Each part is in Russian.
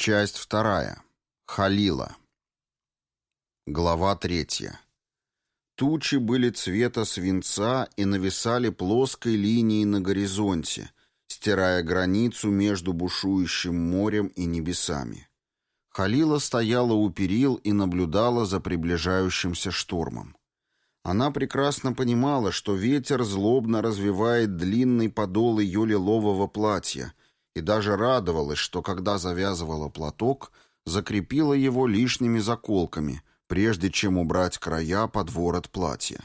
Часть вторая. Халила. Глава третья. Тучи были цвета свинца и нависали плоской линией на горизонте, стирая границу между бушующим морем и небесами. Халила стояла у перил и наблюдала за приближающимся штормом. Она прекрасно понимала, что ветер злобно развивает длинный подол ее лилового платья — и даже радовалась, что когда завязывала платок, закрепила его лишними заколками, прежде чем убрать края под ворот платья.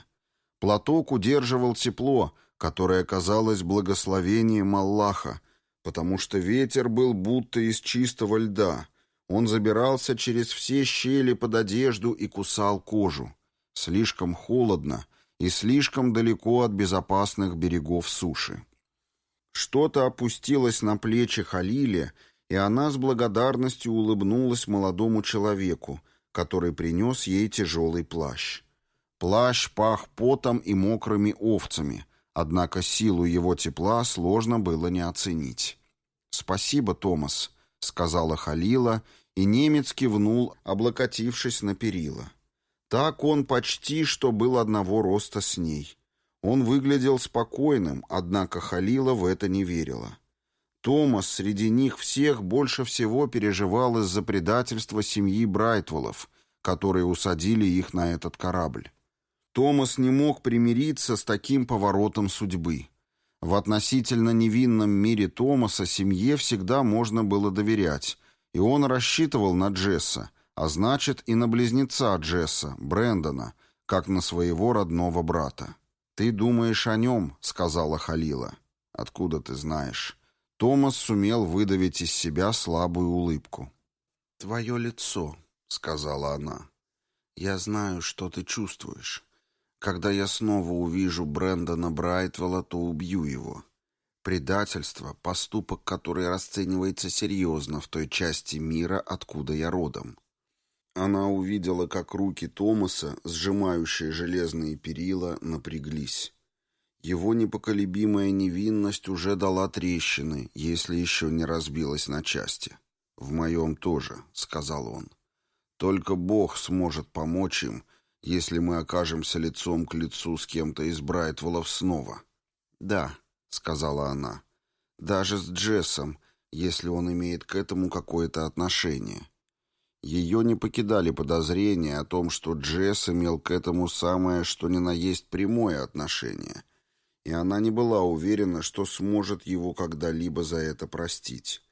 Платок удерживал тепло, которое казалось благословением Аллаха, потому что ветер был будто из чистого льда. Он забирался через все щели под одежду и кусал кожу. Слишком холодно и слишком далеко от безопасных берегов суши. Что-то опустилось на плечи Халиле, и она с благодарностью улыбнулась молодому человеку, который принес ей тяжелый плащ. Плащ пах потом и мокрыми овцами, однако силу его тепла сложно было не оценить. «Спасибо, Томас», — сказала Халила, и немец кивнул, облокотившись на перила. Так он почти что был одного роста с ней. Он выглядел спокойным, однако Халила в это не верила. Томас среди них всех больше всего переживал из-за предательства семьи Брайтволов, которые усадили их на этот корабль. Томас не мог примириться с таким поворотом судьбы. В относительно невинном мире Томаса семье всегда можно было доверять, и он рассчитывал на Джесса, а значит и на близнеца Джесса, Брэндона, как на своего родного брата. «Ты думаешь о нем», — сказала Халила. «Откуда ты знаешь?» Томас сумел выдавить из себя слабую улыбку. «Твое лицо», — сказала она. «Я знаю, что ты чувствуешь. Когда я снова увижу Брэндона Брайтвелла, то убью его. Предательство — поступок, который расценивается серьезно в той части мира, откуда я родом. Она увидела, как руки Томаса, сжимающие железные перила, напряглись. Его непоколебимая невинность уже дала трещины, если еще не разбилась на части. «В моем тоже», — сказал он. «Только Бог сможет помочь им, если мы окажемся лицом к лицу с кем-то из Брайтволов снова». «Да», — сказала она, — «даже с Джессом, если он имеет к этому какое-то отношение». Ее не покидали подозрения о том, что Джесс имел к этому самое, что ни на есть прямое отношение, и она не была уверена, что сможет его когда-либо за это простить.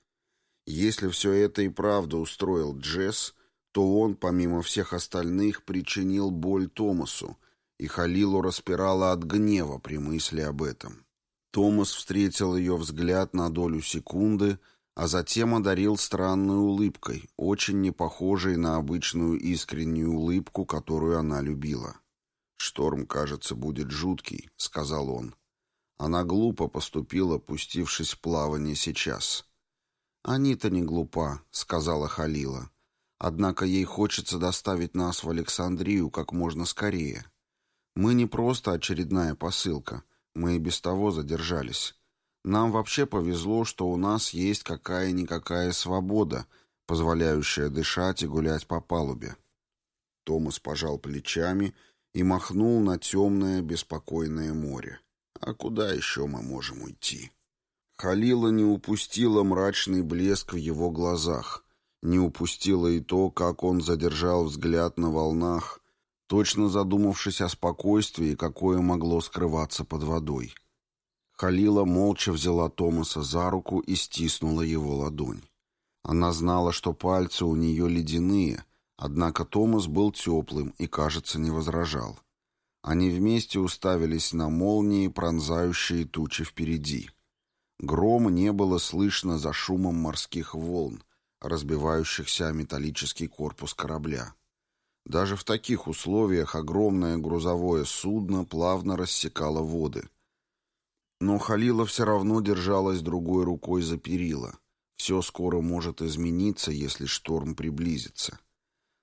Если все это и правда устроил Джесс, то он, помимо всех остальных, причинил боль Томасу, и Халилу распирала от гнева при мысли об этом. Томас встретил ее взгляд на долю секунды — а затем одарил странной улыбкой, очень не похожей на обычную искреннюю улыбку, которую она любила. «Шторм, кажется, будет жуткий», — сказал он. Она глупо поступила, пустившись в плавание сейчас. «Анита не глупа», — сказала Халила. «Однако ей хочется доставить нас в Александрию как можно скорее. Мы не просто очередная посылка, мы и без того задержались». Нам вообще повезло, что у нас есть какая-никакая свобода, позволяющая дышать и гулять по палубе. Томас пожал плечами и махнул на темное, беспокойное море. А куда еще мы можем уйти? Халила не упустила мрачный блеск в его глазах, не упустила и то, как он задержал взгляд на волнах, точно задумавшись о спокойствии, какое могло скрываться под водой. Халила молча взяла Томаса за руку и стиснула его ладонь. Она знала, что пальцы у нее ледяные, однако Томас был теплым и, кажется, не возражал. Они вместе уставились на молнии, пронзающие тучи впереди. Гром не было слышно за шумом морских волн, разбивающихся о металлический корпус корабля. Даже в таких условиях огромное грузовое судно плавно рассекало воды — но Халила все равно держалась другой рукой за перила. Все скоро может измениться, если шторм приблизится.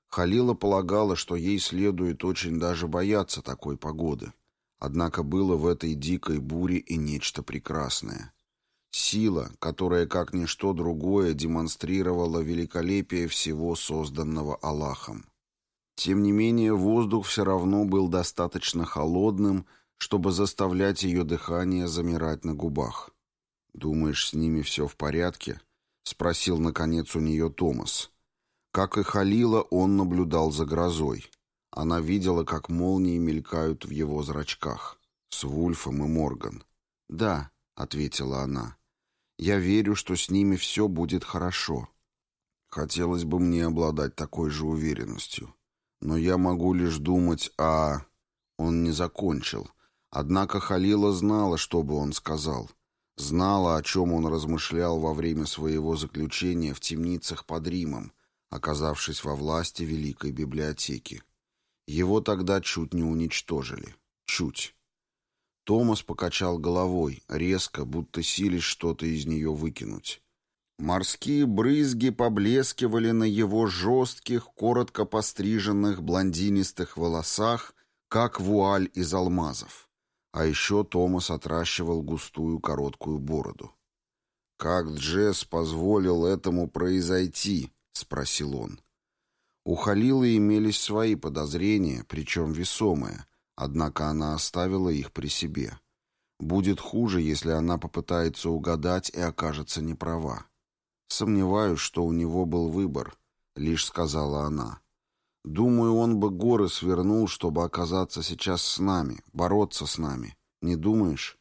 Халила полагала, что ей следует очень даже бояться такой погоды. Однако было в этой дикой буре и нечто прекрасное. Сила, которая, как ничто другое, демонстрировала великолепие всего созданного Аллахом. Тем не менее, воздух все равно был достаточно холодным, чтобы заставлять ее дыхание замирать на губах. «Думаешь, с ними все в порядке?» — спросил, наконец, у нее Томас. Как и Халила, он наблюдал за грозой. Она видела, как молнии мелькают в его зрачках. С Вульфом и Морган. «Да», — ответила она. «Я верю, что с ними все будет хорошо. Хотелось бы мне обладать такой же уверенностью. Но я могу лишь думать о...» Он не закончил. Однако Халила знала, что бы он сказал. Знала, о чем он размышлял во время своего заключения в темницах под Римом, оказавшись во власти Великой Библиотеки. Его тогда чуть не уничтожили. Чуть. Томас покачал головой, резко, будто сились что-то из нее выкинуть. Морские брызги поблескивали на его жестких, коротко постриженных блондинистых волосах, как вуаль из алмазов. А еще Томас отращивал густую короткую бороду. «Как Джесс позволил этому произойти?» — спросил он. У Халилы имелись свои подозрения, причем весомые, однако она оставила их при себе. Будет хуже, если она попытается угадать и окажется неправа. «Сомневаюсь, что у него был выбор», — лишь сказала она. «Думаю, он бы горы свернул, чтобы оказаться сейчас с нами, бороться с нами. Не думаешь?»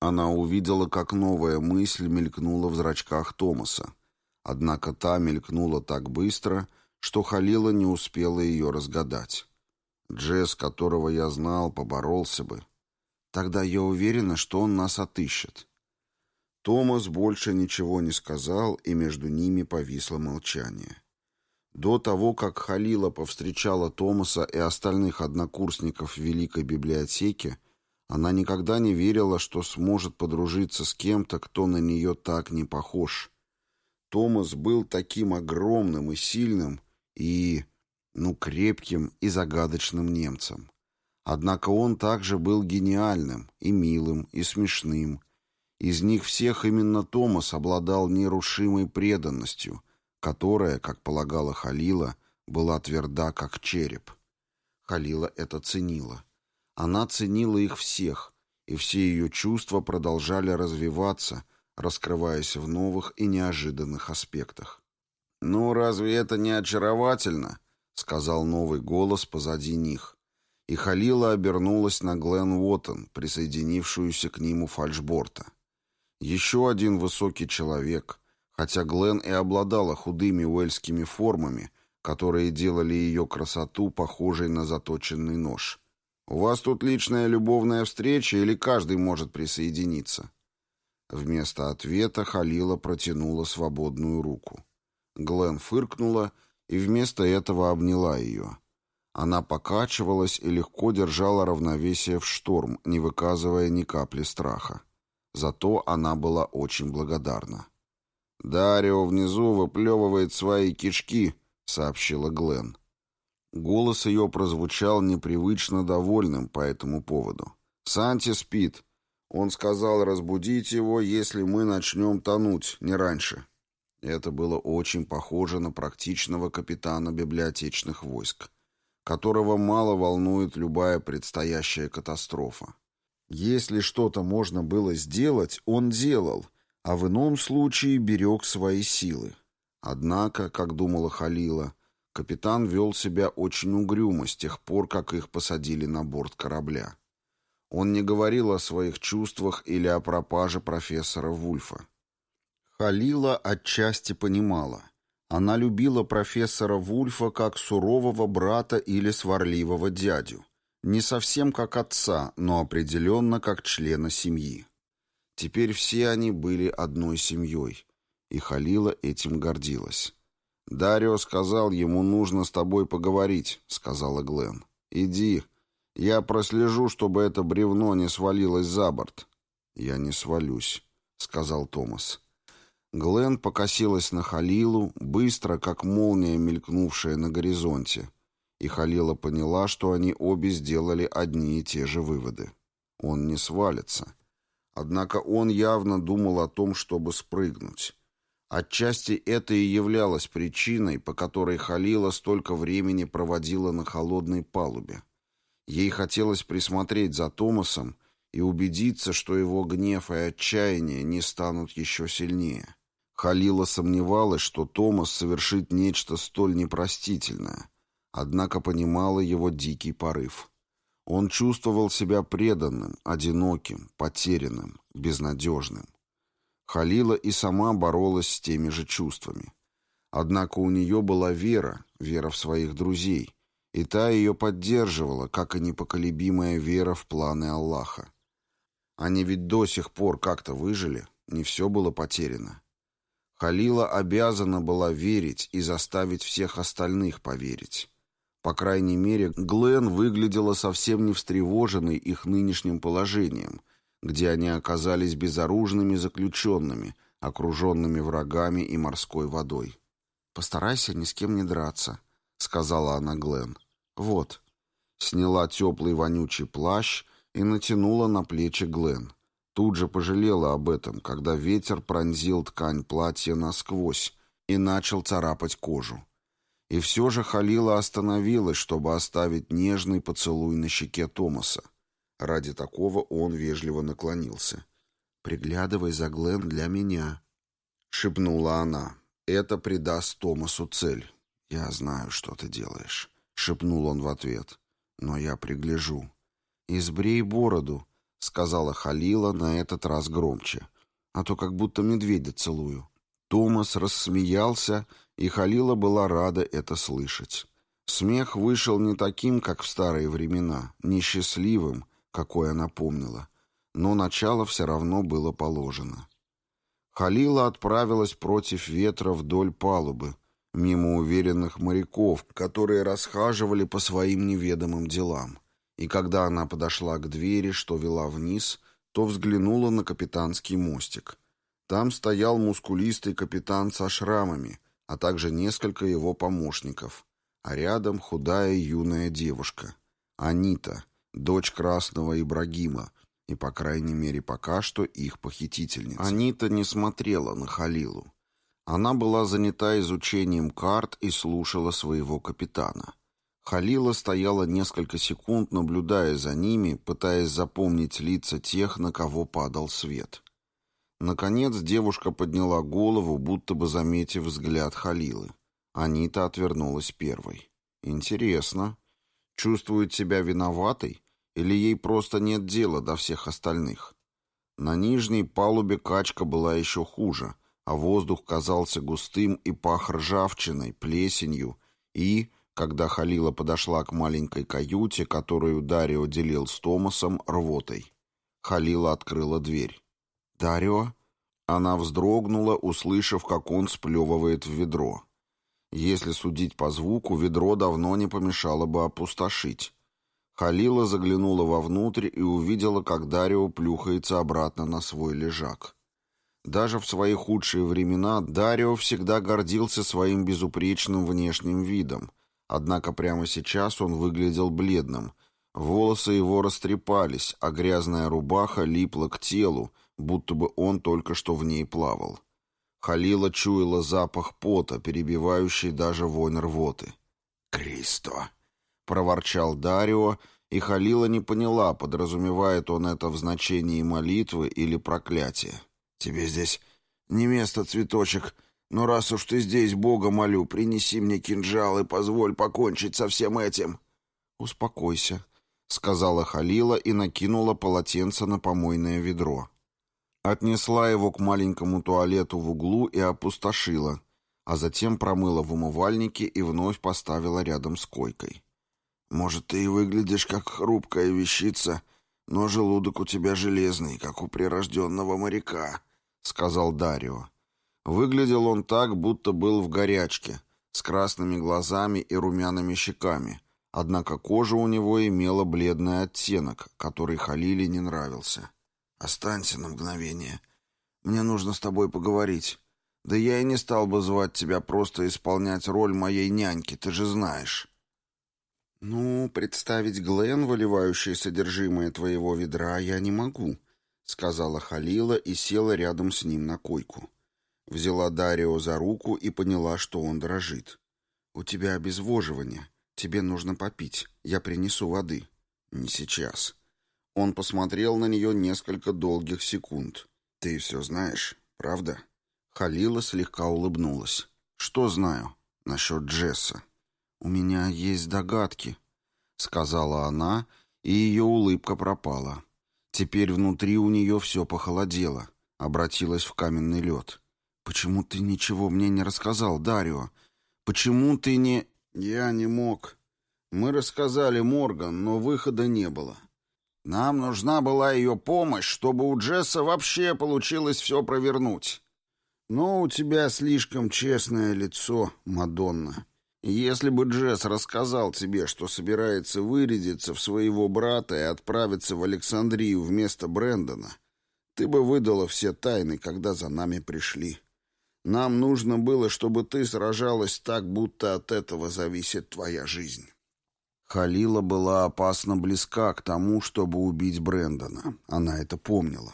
Она увидела, как новая мысль мелькнула в зрачках Томаса. Однако та мелькнула так быстро, что Халила не успела ее разгадать. Джесс, которого я знал, поборолся бы. Тогда я уверена, что он нас отыщет. Томас больше ничего не сказал, и между ними повисло молчание. До того, как Халила повстречала Томаса и остальных однокурсников в Великой библиотеке, она никогда не верила, что сможет подружиться с кем-то, кто на нее так не похож. Томас был таким огромным и сильным, и, ну, крепким и загадочным немцем. Однако он также был гениальным, и милым, и смешным, из них всех именно Томас обладал нерушимой преданностью, которая, как полагала Халила, была тверда, как череп. Халила это ценила. Она ценила их всех, и все ее чувства продолжали развиваться, раскрываясь в новых и неожиданных аспектах. «Ну, разве это не очаровательно?» — сказал новый голос позади них. И Халила обернулась на Глен Уоттон, присоединившуюся к нему фальшборта. Еще один высокий человек, хотя Глен и обладала худыми уэльскими формами, которые делали ее красоту похожей на заточенный нож. «У вас тут личная любовная встреча или каждый может присоединиться?» Вместо ответа Халила протянула свободную руку. Глен фыркнула и вместо этого обняла ее. Она покачивалась и легко держала равновесие в шторм, не выказывая ни капли страха. Зато она была очень благодарна. «Дарио внизу выплевывает свои кишки», — сообщила Глен. Голос ее прозвучал непривычно довольным по этому поводу. «Санти спит. Он сказал разбудить его, если мы начнем тонуть, не раньше». Это было очень похоже на практичного капитана библиотечных войск, которого мало волнует любая предстоящая катастрофа. Если что-то можно было сделать, он делал, а в ином случае берег свои силы. Однако, как думала Халила, капитан вел себя очень угрюмо с тех пор, как их посадили на борт корабля. Он не говорил о своих чувствах или о пропаже профессора Вульфа. Халила отчасти понимала. Она любила профессора Вульфа как сурового брата или сварливого дядю. Не совсем как отца, но определенно как члена семьи. Теперь все они были одной семьей, и Халила этим гордилась. «Дарио сказал, ему нужно с тобой поговорить», — сказала Глен. «Иди. Я прослежу, чтобы это бревно не свалилось за борт». «Я не свалюсь», — сказал Томас. Глен покосилась на Халилу, быстро, как молния, мелькнувшая на горизонте, и Халила поняла, что они обе сделали одни и те же выводы. Он не свалится. Однако он явно думал о том, чтобы спрыгнуть. Отчасти это и являлось причиной, по которой Халила столько времени проводила на холодной палубе. Ей хотелось присмотреть за Томасом и убедиться, что его гнев и отчаяние не станут еще сильнее. Халила сомневалась, что Томас совершит нечто столь непростительное, однако понимала его дикий порыв. Он чувствовал себя преданным, одиноким, потерянным, безнадежным. Халила и сама боролась с теми же чувствами. Однако у нее была вера, вера в своих друзей, и та ее поддерживала, как и непоколебимая вера в планы Аллаха. Они ведь до сих пор как-то выжили, не все было потеряно. Халила обязана была верить и заставить всех остальных поверить. По крайней мере, Глен выглядела совсем не встревоженной их нынешним положением – где они оказались безоружными заключенными, окруженными врагами и морской водой. «Постарайся ни с кем не драться», — сказала она Глен. «Вот». Сняла теплый вонючий плащ и натянула на плечи Глен. Тут же пожалела об этом, когда ветер пронзил ткань платья насквозь и начал царапать кожу. И все же Халила остановилась, чтобы оставить нежный поцелуй на щеке Томаса. Ради такого он вежливо наклонился. «Приглядывай за Глен для меня», — шепнула она. «Это придаст Томасу цель». «Я знаю, что ты делаешь», — шепнул он в ответ. «Но я пригляжу». «Избрей бороду», — сказала Халила на этот раз громче. «А то как будто медведя целую». Томас рассмеялся, и Халила была рада это слышать. Смех вышел не таким, как в старые времена, несчастливым, какой она помнила, но начало все равно было положено. Халила отправилась против ветра вдоль палубы, мимо уверенных моряков, которые расхаживали по своим неведомым делам. И когда она подошла к двери, что вела вниз, то взглянула на капитанский мостик. Там стоял мускулистый капитан со шрамами, а также несколько его помощников, а рядом худая юная девушка, Анита, дочь Красного Ибрагима, и, по крайней мере, пока что их похитительница. Анита не смотрела на Халилу. Она была занята изучением карт и слушала своего капитана. Халила стояла несколько секунд, наблюдая за ними, пытаясь запомнить лица тех, на кого падал свет. Наконец девушка подняла голову, будто бы заметив взгляд Халилы. Анита отвернулась первой. «Интересно. Чувствует себя виноватой? Или ей просто нет дела до всех остальных? На нижней палубе качка была еще хуже, а воздух казался густым и пах ржавчиной, плесенью и, когда Халила подошла к маленькой каюте, которую Дарио делил с Томасом, рвотой. Халила открыла дверь. «Дарио?» Она вздрогнула, услышав, как он сплевывает в ведро. Если судить по звуку, ведро давно не помешало бы опустошить. Халила заглянула вовнутрь и увидела, как Дарио плюхается обратно на свой лежак. Даже в свои худшие времена Дарио всегда гордился своим безупречным внешним видом, однако прямо сейчас он выглядел бледным. Волосы его растрепались, а грязная рубаха липла к телу, будто бы он только что в ней плавал. Халила чуяла запах пота, перебивающий даже вонь рвоты. «Кристо!» — проворчал Дарио, и Халила не поняла, подразумевает он это в значении молитвы или проклятия. «Тебе здесь не место, цветочек, но раз уж ты здесь, Бога молю, принеси мне кинжал и позволь покончить со всем этим». «Успокойся», — сказала Халила и накинула полотенце на помойное ведро. Отнесла его к маленькому туалету в углу и опустошила, а затем промыла в умывальнике и вновь поставила рядом с койкой. Может, ты и выглядишь как хрупкая вещица, но желудок у тебя железный, как у прирожденного моряка», — сказал Дарио. Выглядел он так, будто был в горячке, с красными глазами и румяными щеками, однако кожа у него имела бледный оттенок, который Халиле не нравился. «Останься на мгновение. Мне нужно с тобой поговорить. Да я и не стал бы звать тебя просто исполнять роль моей няньки, ты же знаешь». «Ну, представить Глен, выливающий содержимое твоего ведра, я не могу», — сказала Халила и села рядом с ним на койку. Взяла Дарио за руку и поняла, что он дрожит. «У тебя обезвоживание. Тебе нужно попить. Я принесу воды». «Не сейчас». Он посмотрел на нее несколько долгих секунд. «Ты все знаешь, правда?» Халила слегка улыбнулась. «Что знаю насчет Джесса?» «У меня есть догадки», — сказала она, и ее улыбка пропала. Теперь внутри у нее все похолодело, обратилась в каменный лед. «Почему ты ничего мне не рассказал, Дарио? Почему ты не...» «Я не мог. Мы рассказали Морган, но выхода не было. Нам нужна была ее помощь, чтобы у Джесса вообще получилось все провернуть. Но у тебя слишком честное лицо, Мадонна. Если бы Джесс рассказал тебе, что собирается вырядиться в своего брата и отправиться в Александрию вместо Брэндона, ты бы выдала все тайны, когда за нами пришли. Нам нужно было, чтобы ты сражалась так, будто от этого зависит твоя жизнь. Халила была опасно близка к тому, чтобы убить Брэндона. Она это помнила.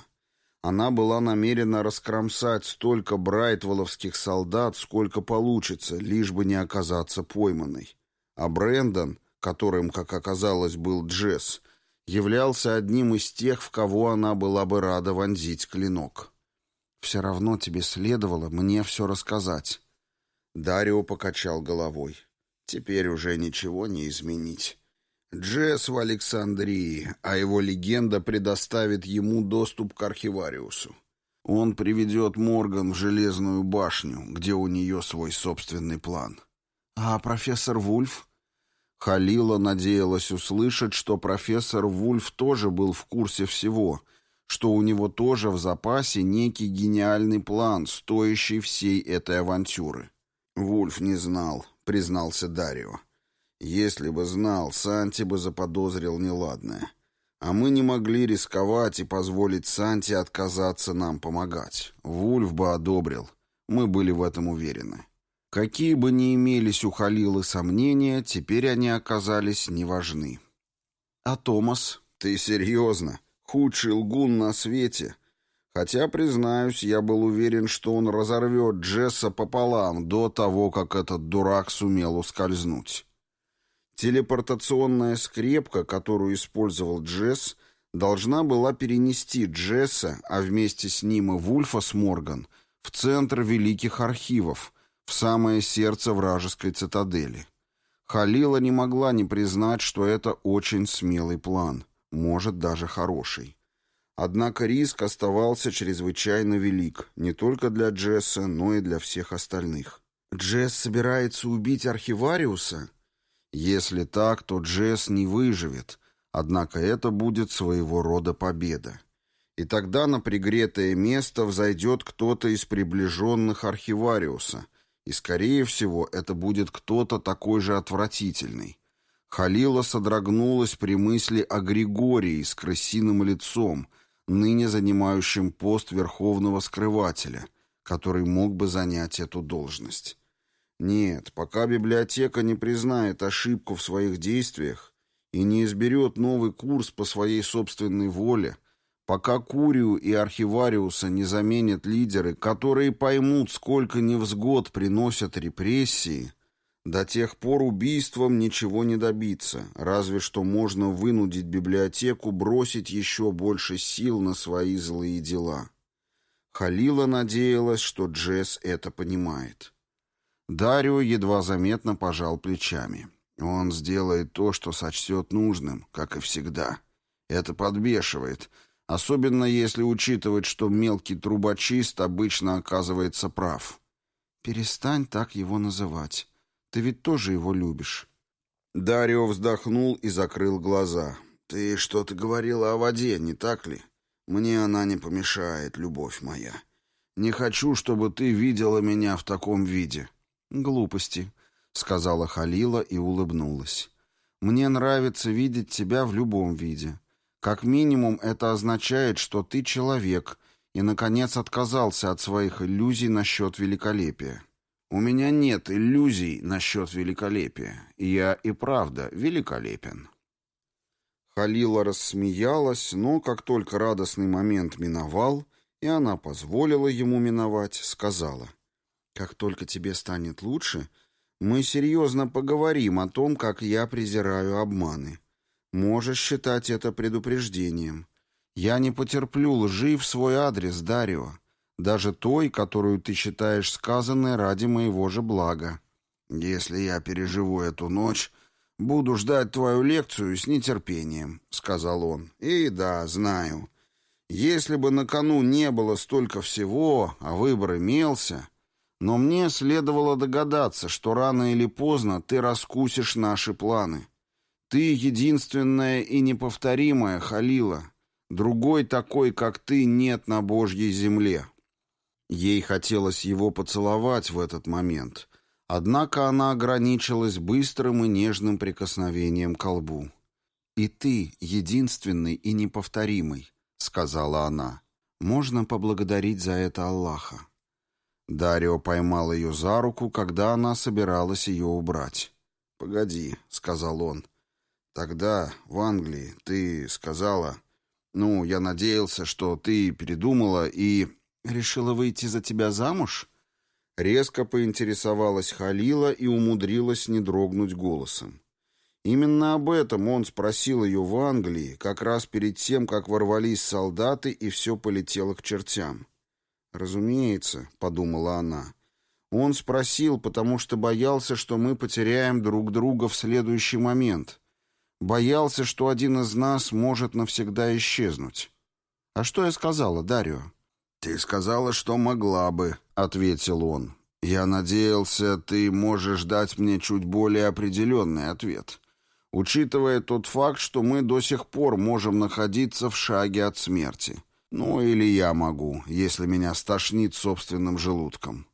Она была намерена раскромсать столько брайтволовских солдат, сколько получится, лишь бы не оказаться пойманной. А Брэндон, которым, как оказалось, был Джесс, являлся одним из тех, в кого она была бы рада вонзить клинок. «Все равно тебе следовало мне все рассказать». Дарио покачал головой. Теперь уже ничего не изменить. Джесс в Александрии, а его легенда предоставит ему доступ к архивариусу. Он приведет Морган в Железную башню, где у нее свой собственный план. А профессор Вульф? Халила надеялась услышать, что профессор Вульф тоже был в курсе всего, что у него тоже в запасе некий гениальный план, стоящий всей этой авантюры. Вульф не знал, признался Дарио. Если бы знал, Санти бы заподозрил неладное. А мы не могли рисковать и позволить Санти отказаться нам помогать. Вульф бы одобрил. Мы были в этом уверены. Какие бы ни имелись у Халилы сомнения, теперь они оказались неважны. «А Томас? Ты серьезно? Худший лгун на свете?» Хотя, признаюсь, я был уверен, что он разорвет Джесса пополам до того, как этот дурак сумел ускользнуть. Телепортационная скрепка, которую использовал Джесс, должна была перенести Джесса, а вместе с ним и Вульфа с Морган, в центр Великих Архивов, в самое сердце вражеской цитадели. Халила не могла не признать, что это очень смелый план, может, даже хороший. Однако риск оставался чрезвычайно велик, не только для Джесса, но и для всех остальных. «Джесс собирается убить архивариуса?» Если так, то Джесс не выживет, однако это будет своего рода победа. И тогда на пригретое место взойдет кто-то из приближенных архивариуса, и, скорее всего, это будет кто-то такой же отвратительный. Халила содрогнулась при мысли о Григории с крысиным лицом, ныне занимающим пост верховного скрывателя, который мог бы занять эту должность. Нет, пока библиотека не признает ошибку в своих действиях и не изберет новый курс по своей собственной воле, пока Курию и Архивариуса не заменят лидеры, которые поймут, сколько невзгод приносят репрессии, до тех пор убийством ничего не добиться, разве что можно вынудить библиотеку бросить еще больше сил на свои злые дела. Халила надеялась, что Джесс это понимает. Дарио едва заметно пожал плечами. Он сделает то, что сочтет нужным, как и всегда. Это подбешивает, особенно если учитывать, что мелкий трубочист обычно оказывается прав. «Перестань так его называть», ты ведь тоже его любишь». Дарио вздохнул и закрыл глаза. «Ты что-то говорила о воде, не так ли? Мне она не помешает, любовь моя. Не хочу, чтобы ты видела меня в таком виде». «Глупости», — сказала Халила и улыбнулась. «Мне нравится видеть тебя в любом виде. Как минимум это означает, что ты человек, и, наконец, отказался от своих иллюзий насчет великолепия. «У меня нет иллюзий насчет великолепия. Я и правда великолепен». Халила рассмеялась, но как только радостный момент миновал, и она позволила ему миновать, сказала, «Как только тебе станет лучше, мы серьезно поговорим о том, как я презираю обманы. Можешь считать это предупреждением. Я не потерплю лжи в свой адрес, Дарио, даже той, которую ты считаешь сказанной ради моего же блага. Если я переживу эту ночь, буду ждать твою лекцию с нетерпением», — сказал он. «И да, знаю. Если бы на кону не было столько всего, а выбор имелся...» Но мне следовало догадаться, что рано или поздно ты раскусишь наши планы. Ты единственная и неповторимая, Халила. Другой такой, как ты, нет на Божьей земле. Ей хотелось его поцеловать в этот момент, однако она ограничилась быстрым и нежным прикосновением к лбу. «И ты единственный и неповторимый», — сказала она. «Можно поблагодарить за это Аллаха». Дарио поймал ее за руку, когда она собиралась ее убрать. «Погоди», — сказал он. «Тогда, в Англии, ты сказала... Ну, я надеялся, что ты передумала и...» «Решила выйти за тебя замуж?» Резко поинтересовалась Халила и умудрилась не дрогнуть голосом. Именно об этом он спросил ее в Англии, как раз перед тем, как ворвались солдаты и все полетело к чертям. «Разумеется», — подумала она. «Он спросил, потому что боялся, что мы потеряем друг друга в следующий момент. Боялся, что один из нас может навсегда исчезнуть». «А что я сказала, Дарио?» «Ты сказала, что могла бы», — ответил он. «Я надеялся, ты можешь дать мне чуть более определенный ответ, учитывая тот факт, что мы до сих пор можем находиться в шаге от смерти». Ну, или я могу, если меня стошнит собственным желудком.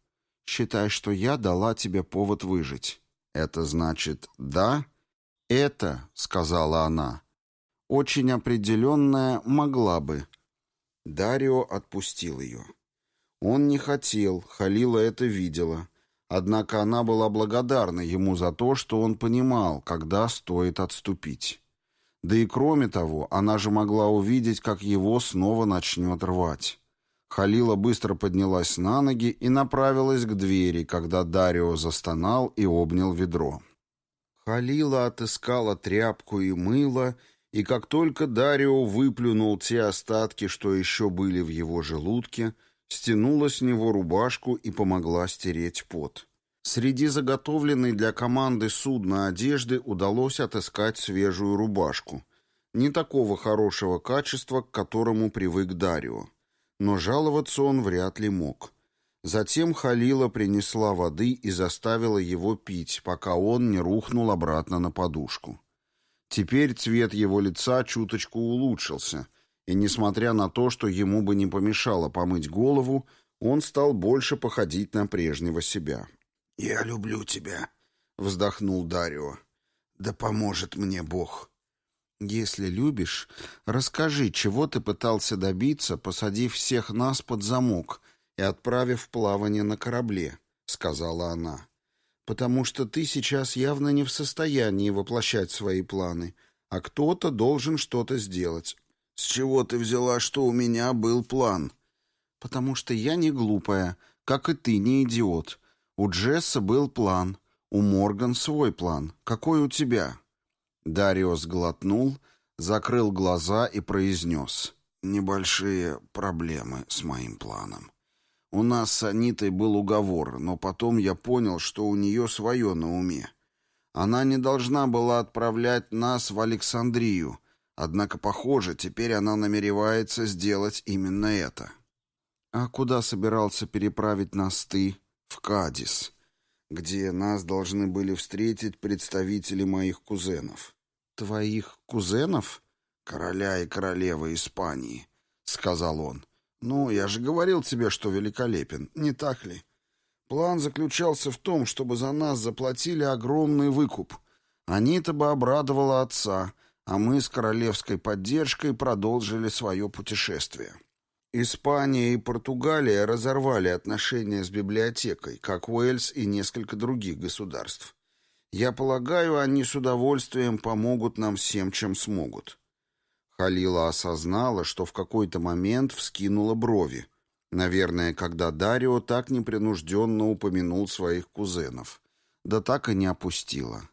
Считай, что я дала тебе повод выжить. Это значит «да»? Это, сказала она, очень определенная могла бы. Дарио отпустил ее. Он не хотел, Халила это видела. Однако она была благодарна ему за то, что он понимал, когда стоит отступить. Да и кроме того, она же могла увидеть, как его снова начнет рвать. Халила быстро поднялась на ноги и направилась к двери, когда Дарио застонал и обнял ведро. Халила отыскала тряпку и мыло, и как только Дарио выплюнул те остатки, что еще были в его желудке, стянула с него рубашку и помогла стереть пот. Среди заготовленной для команды судна одежды удалось отыскать свежую рубашку. Не такого хорошего качества, к которому привык Дарио. Но жаловаться он вряд ли мог. Затем Халила принесла воды и заставила его пить, пока он не рухнул обратно на подушку. Теперь цвет его лица чуточку улучшился, и, несмотря на то, что ему бы не помешало помыть голову, он стал больше походить на прежнего себя. «Я люблю тебя», — вздохнул Дарио. «Да поможет мне Бог». «Если любишь, расскажи, чего ты пытался добиться, посадив всех нас под замок и отправив в плавание на корабле», — сказала она. «Потому что ты сейчас явно не в состоянии воплощать свои планы, а кто-то должен что-то сделать». «С чего ты взяла, что у меня был план?» «Потому что я не глупая, как и ты не идиот. У Джесса был план, у Морган свой план. Какой у тебя?» Дариос глотнул, закрыл глаза и произнес. «Небольшие проблемы с моим планом. У нас с Анитой был уговор, но потом я понял, что у нее свое на уме. Она не должна была отправлять нас в Александрию, однако, похоже, теперь она намеревается сделать именно это». «А куда собирался переправить нас ты?» в Кадис, где нас должны были встретить представители моих кузенов. Твоих кузенов? Короля и королевы Испании, сказал он. Ну, я же говорил тебе, что великолепен, не так ли? План заключался в том, чтобы за нас заплатили огромный выкуп. Они-то бы обрадовала отца, а мы с королевской поддержкой продолжили свое путешествие. Испания и Португалия разорвали отношения с библиотекой, как Уэльс и несколько других государств. Я полагаю, они с удовольствием помогут нам всем, чем смогут. Халила осознала, что в какой-то момент вскинула брови. Наверное, когда Дарио так непринужденно упомянул своих кузенов. Да так и не опустила.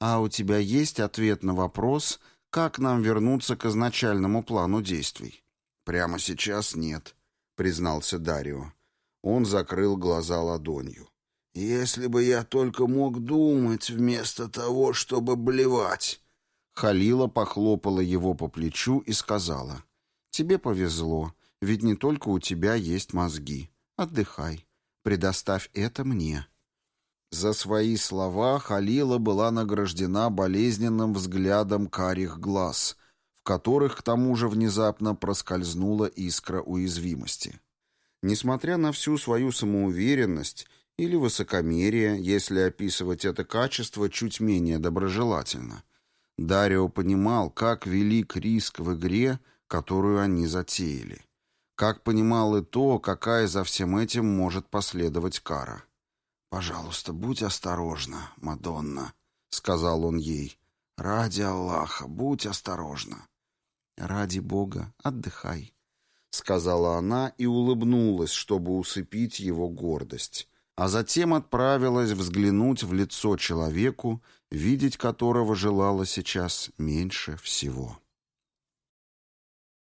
«А у тебя есть ответ на вопрос, как нам вернуться к изначальному плану действий?» «Прямо сейчас нет», — признался Дарио. Он закрыл глаза ладонью. «Если бы я только мог думать вместо того, чтобы блевать!» Халила похлопала его по плечу и сказала. «Тебе повезло, ведь не только у тебя есть мозги. Отдыхай. Предоставь это мне». За свои слова Халила была награждена болезненным взглядом карих глаз, в которых к тому же внезапно проскользнула искра уязвимости. Несмотря на всю свою самоуверенность или высокомерие, если описывать это качество чуть менее доброжелательно, Дарио понимал, как велик риск в игре, которую они затеяли. Как понимал и то, какая за всем этим может последовать кара. «Пожалуйста, будь осторожна, Мадонна», — сказал он ей. «Ради Аллаха, будь осторожна». «Ради Бога, отдыхай», — сказала она и улыбнулась, чтобы усыпить его гордость, а затем отправилась взглянуть в лицо человеку, видеть которого желала сейчас меньше всего.